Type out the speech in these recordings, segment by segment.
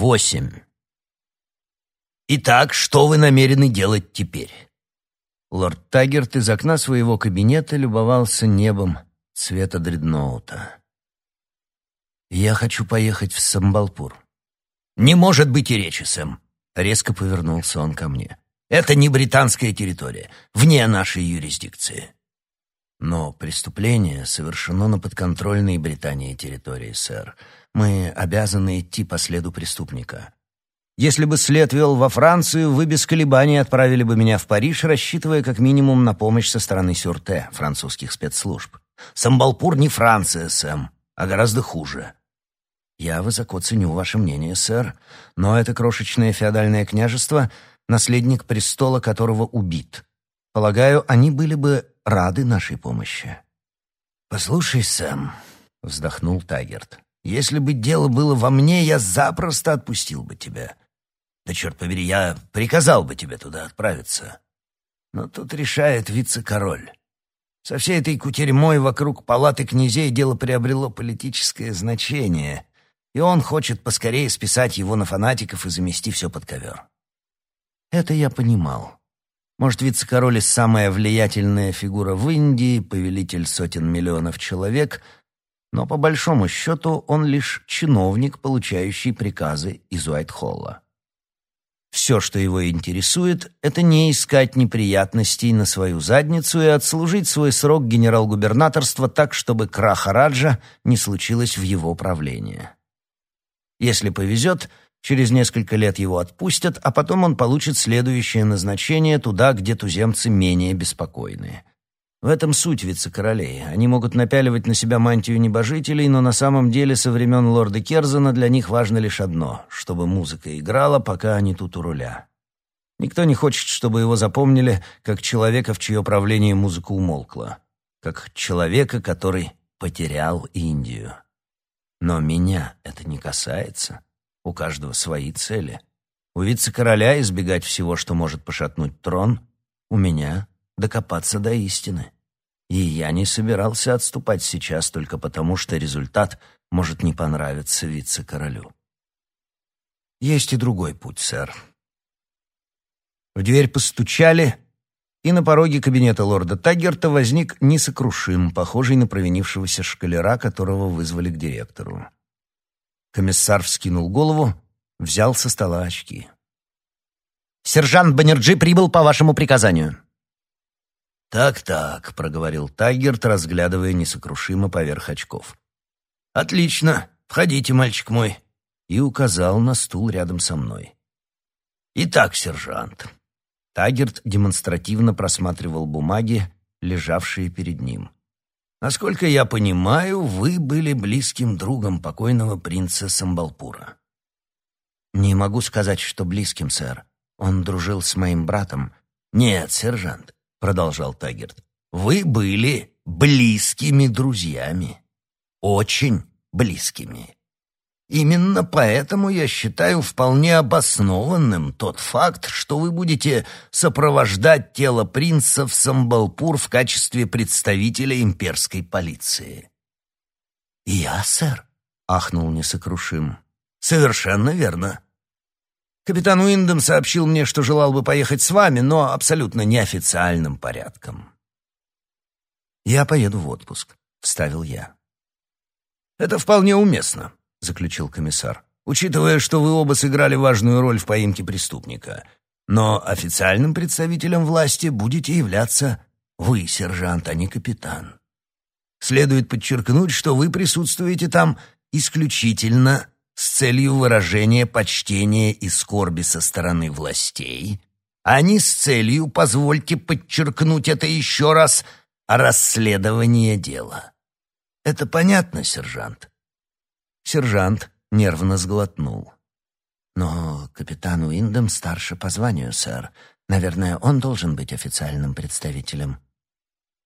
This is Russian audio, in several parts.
Восемь. Итак, что вы намерены делать теперь? Лорд Таггерт из окна своего кабинета любовался небом цвета дредноута. «Я хочу поехать в Самбалпур». «Не может быть и речи, Сэм!» Резко повернулся он ко мне. «Это не британская территория, вне нашей юрисдикции». «Но преступление совершено на подконтрольной Британии территории, сэр. Мы обязаны идти по следу преступника». Если бы след вел во Францию, вы без колебаний отправили бы меня в Париж, рассчитывая как минимум на помощь со стороны Сюрте, французских спецслужб. Самбалпур не Франция, Сэм, а гораздо хуже. Я высоко ценю ваше мнение, сэр, но это крошечное феодальное княжество, наследник престола которого убит. Полагаю, они были бы рады нашей помощи. «Послушай, Сэм», — вздохнул Тайгерт, — «если бы дело было во мне, я запросто отпустил бы тебя. Да черт побери, я приказал бы тебе туда отправиться. Но тут решает вице-король. Со всей этой кутерьмой вокруг палаты князей дело приобрело политическое значение, и он хочет поскорее списать его на фанатиков и замести все под ковер. Это я понимал. Может, вице-король самая влиятельная фигура в Индии, повелитель сотен миллионов человек, но по большому счету он лишь чиновник, получающий приказы из Уайтхолла. Все, что его интересует, это не искать неприятностей на свою задницу и отслужить свой срок генерал-губернаторства так, чтобы краха Раджа не случилось в его правлении. Если повезет, через несколько лет его отпустят, а потом он получит следующее назначение туда, где туземцы менее беспокойные. В этом суть вице-королей. Они могут напяливать на себя мантию небожителей, но на самом деле со времен лорда Керзена для них важно лишь одно — чтобы музыка играла, пока они тут у руля. Никто не хочет, чтобы его запомнили как человека, в чье правление музыка умолкла, как человека, который потерял Индию. Но меня это не касается. У каждого свои цели. У вице-короля избегать всего, что может пошатнуть трон, у меня докопаться до истины. И я не собирался отступать сейчас только потому, что результат может не понравиться вице-королю. Есть и другой путь, сэр. В дверь постучали, и на пороге кабинета лорда Таггерта возник несокрушим, похожий на провинившегося шкалера, которого вызвали к директору. Комиссар вскинул голову, взял со стола очки. «Сержант Баннерджи прибыл по вашему приказанию», «Так-так», — проговорил Тайгерт, разглядывая несокрушимо поверх очков. «Отлично. Входите, мальчик мой», — и указал на стул рядом со мной. «Итак, сержант». Тагерт демонстративно просматривал бумаги, лежавшие перед ним. «Насколько я понимаю, вы были близким другом покойного принца Самбалпура». «Не могу сказать, что близким, сэр. Он дружил с моим братом». «Нет, сержант, продолжал Тагерт, вы были близкими друзьями. Очень близкими. Именно поэтому я считаю вполне обоснованным тот факт, что вы будете сопровождать тело принца в Самбалпур в качестве представителя имперской полиции. «Я, сэр?» — ахнул несокрушим. «Совершенно верно. Капитан Уиндом сообщил мне, что желал бы поехать с вами, но абсолютно неофициальным порядком. «Я поеду в отпуск», — вставил я. «Это вполне уместно», — заключил комиссар, «учитывая, что вы оба сыграли важную роль в поимке преступника. Но официальным представителем власти будете являться вы, сержант, а не капитан. Следует подчеркнуть, что вы присутствуете там исключительно с целью выражения почтения и скорби со стороны властей, а не с целью, позвольте подчеркнуть это еще раз, расследования дела. Это понятно, сержант? Сержант нервно сглотнул. Но капитан Уиндом старше по званию, сэр. Наверное, он должен быть официальным представителем.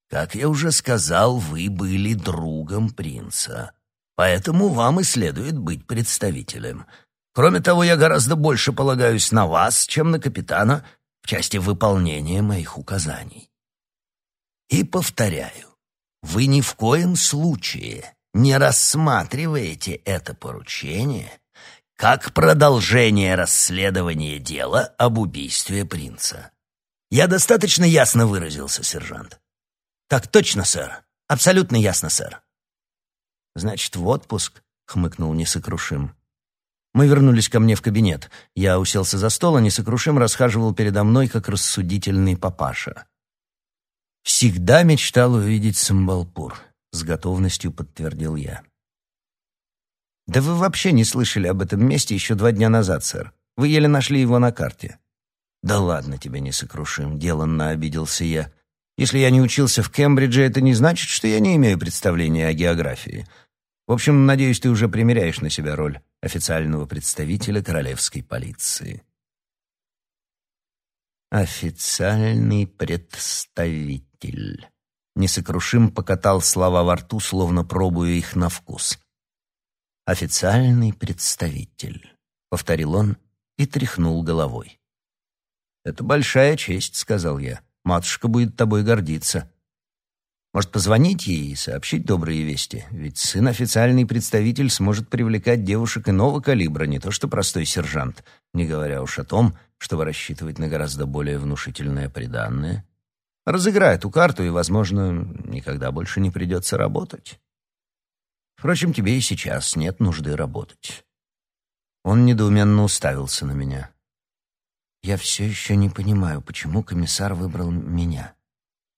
Как я уже сказал, вы были другом принца. Поэтому вам и следует быть представителем. Кроме того, я гораздо больше полагаюсь на вас, чем на капитана в части выполнения моих указаний. И повторяю, вы ни в коем случае не рассматриваете это поручение как продолжение расследования дела об убийстве принца. Я достаточно ясно выразился, сержант. Так точно, сэр. Абсолютно ясно, сэр. Значит, в отпуск, хмыкнул несокрушим. Мы вернулись ко мне в кабинет. Я уселся за стол, а несокрушим расхаживал передо мной, как рассудительный папаша. Всегда мечтал увидеть Самбалпур, с готовностью подтвердил я. Да вы вообще не слышали об этом месте еще два дня назад, сэр. Вы еле нашли его на карте. Да ладно тебе, несокрушим, деланно обиделся я. Если я не учился в Кембридже, это не значит, что я не имею представления о географии. В общем, надеюсь, ты уже примеряешь на себя роль официального представителя королевской полиции. Официальный представитель. Несокрушим покатал слова во рту, словно пробуя их на вкус. «Официальный представитель», — повторил он и тряхнул головой. «Это большая честь», — сказал я. «Матушка будет тобой гордиться. Может, позвонить ей и сообщить добрые вести? Ведь сын официальный представитель сможет привлекать девушек иного калибра, не то что простой сержант, не говоря уж о том, чтобы рассчитывать на гораздо более внушительное приданное. Разыграй эту карту, и, возможно, никогда больше не придется работать». Впрочем, тебе и сейчас нет нужды работать. Он недоуменно уставился на меня. Я все еще не понимаю, почему комиссар выбрал меня.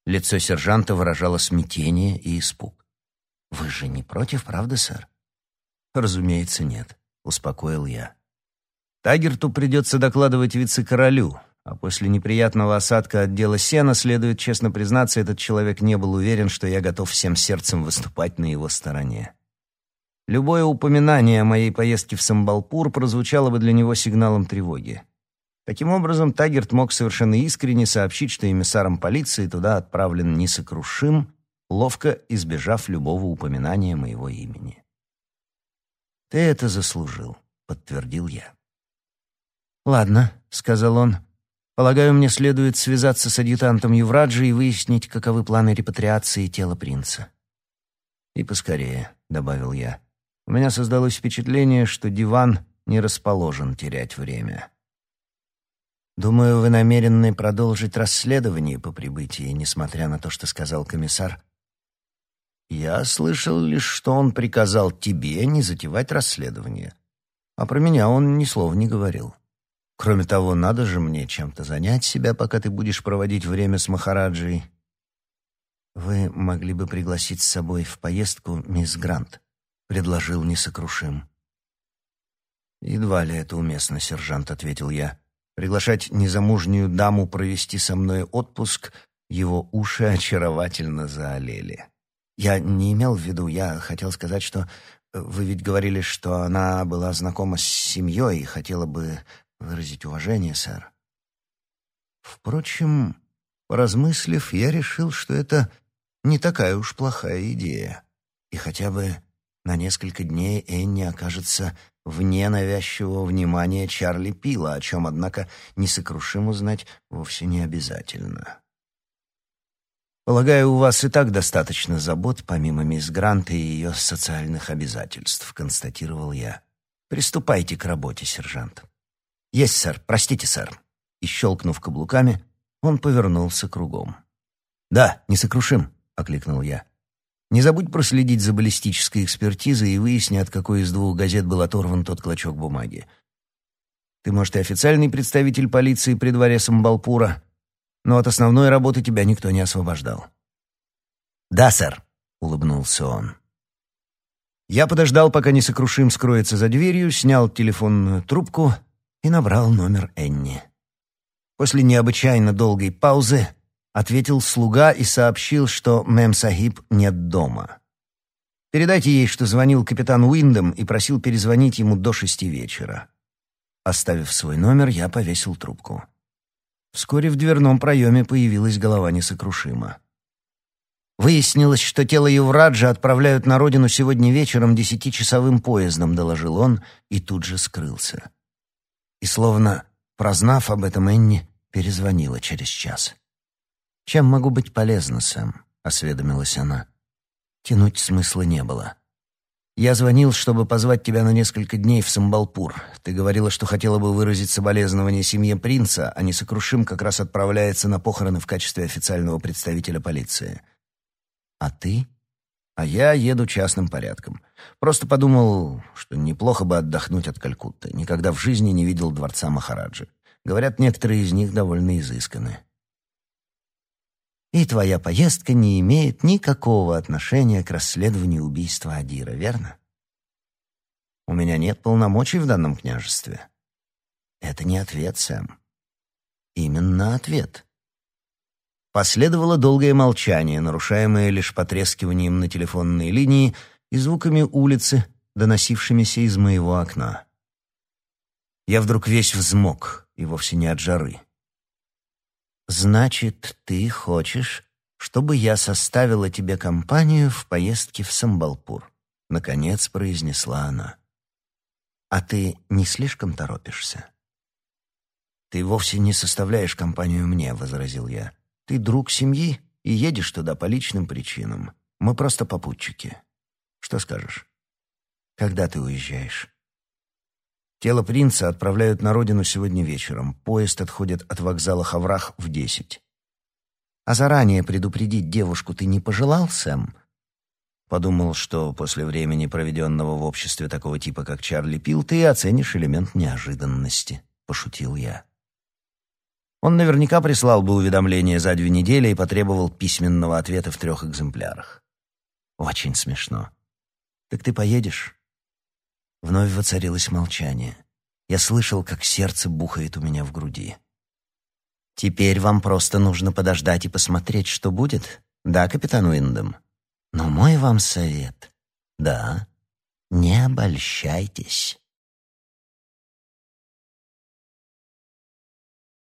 Лицо сержанта выражало смятение и испуг. Вы же не против, правда, сэр? Разумеется, нет, успокоил я. Тагерту придется докладывать вице-королю, а после неприятного осадка отдела сена следует честно признаться, этот человек не был уверен, что я готов всем сердцем выступать на его стороне. Любое упоминание о моей поездке в Самбалпур прозвучало бы для него сигналом тревоги. Таким образом, Тагерт мог совершенно искренне сообщить, что эмиссаром полиции туда отправлен несокрушим, ловко избежав любого упоминания моего имени. «Ты это заслужил», — подтвердил я. «Ладно», — сказал он. «Полагаю, мне следует связаться с адъютантом Ювраджи и выяснить, каковы планы репатриации тела принца». «И поскорее», — добавил я. У меня создалось впечатление, что диван не расположен терять время. «Думаю, вы намерены продолжить расследование по прибытии, несмотря на то, что сказал комиссар». «Я слышал лишь, что он приказал тебе не затевать расследование. А про меня он ни слова не говорил. Кроме того, надо же мне чем-то занять себя, пока ты будешь проводить время с Махараджей». «Вы могли бы пригласить с собой в поездку мисс Грант», — предложил несокрушим. «Едва ли это уместно, сержант», — ответил я. «Приглашать незамужнюю даму провести со мной отпуск его уши очаровательно заолели. Я не имел в виду, я хотел сказать, что вы ведь говорили, что она была знакома с семьей и хотела бы выразить уважение, сэр. Впрочем, поразмыслив, я решил, что это не такая уж плохая идея. И хотя бы на несколько дней Энни окажется вне навязчивого внимания Чарли Пила, о чем, однако, несокрушимо знать вовсе не обязательно. «Полагаю, у вас и так достаточно забот, помимо мисс Гранта и ее социальных обязательств», — констатировал я. «Приступайте к работе, сержант». «Есть, сэр. Простите, сэр». И, щелкнув каблуками, он повернулся кругом. «Да, несокрушим», — окликнул я. Не забудь проследить за баллистической экспертизой и выясни, от какой из двух газет был оторван тот клочок бумаги. Ты, может, и официальный представитель полиции при дворе Самбалпура, но от основной работы тебя никто не освобождал. «Да, сэр», — улыбнулся он. Я подождал, пока несокрушим скроется за дверью, снял телефонную трубку и набрал номер Энни. После необычайно долгой паузы ответил слуга и сообщил, что мэм Сахиб нет дома. Передайте ей, что звонил капитан Уиндом и просил перезвонить ему до шести вечера. Оставив свой номер, я повесил трубку. Вскоре в дверном проеме появилась голова несокрушима. «Выяснилось, что тело Ювраджа отправляют на родину сегодня вечером десятичасовым поездом», — доложил он и тут же скрылся. И словно прознав об этом, Энни перезвонила через час. «Чем могу быть полезна, Сэм?» — осведомилась она. Тянуть смысла не было. Я звонил, чтобы позвать тебя на несколько дней в Самбалпур. Ты говорила, что хотела бы выразить соболезнование семье принца, а Несокрушим как раз отправляется на похороны в качестве официального представителя полиции. А ты? А я еду частным порядком. Просто подумал, что неплохо бы отдохнуть от Калькутты. Никогда в жизни не видел дворца Махараджи. Говорят, некоторые из них довольно изысканы. И твоя поездка не имеет никакого отношения к расследованию убийства Адира, верно? У меня нет полномочий в данном княжестве. Это не ответ, Сэм. Именно ответ. Последовало долгое молчание, нарушаемое лишь потрескиванием на телефонной линии и звуками улицы, доносившимися из моего окна. Я вдруг весь взмок, и вовсе не от жары. «Значит, ты хочешь, чтобы я составила тебе компанию в поездке в Самбалпур?» — наконец произнесла она. «А ты не слишком торопишься?» «Ты вовсе не составляешь компанию мне», — возразил я. «Ты друг семьи и едешь туда по личным причинам. Мы просто попутчики. Что скажешь?» «Когда ты уезжаешь?» Тело принца отправляют на родину сегодня вечером. Поезд отходит от вокзала Хаврах в десять. А заранее предупредить девушку ты не пожелал, Сэм? Подумал, что после времени, проведенного в обществе такого типа, как Чарли Пил, ты оценишь элемент неожиданности. Пошутил я. Он наверняка прислал бы уведомление за две недели и потребовал письменного ответа в трех экземплярах. Очень смешно. Так ты поедешь? Вновь воцарилось молчание. Я слышал, как сердце бухает у меня в груди. «Теперь вам просто нужно подождать и посмотреть, что будет, да, капитан Уиндом? Но мой вам совет — да, не обольщайтесь».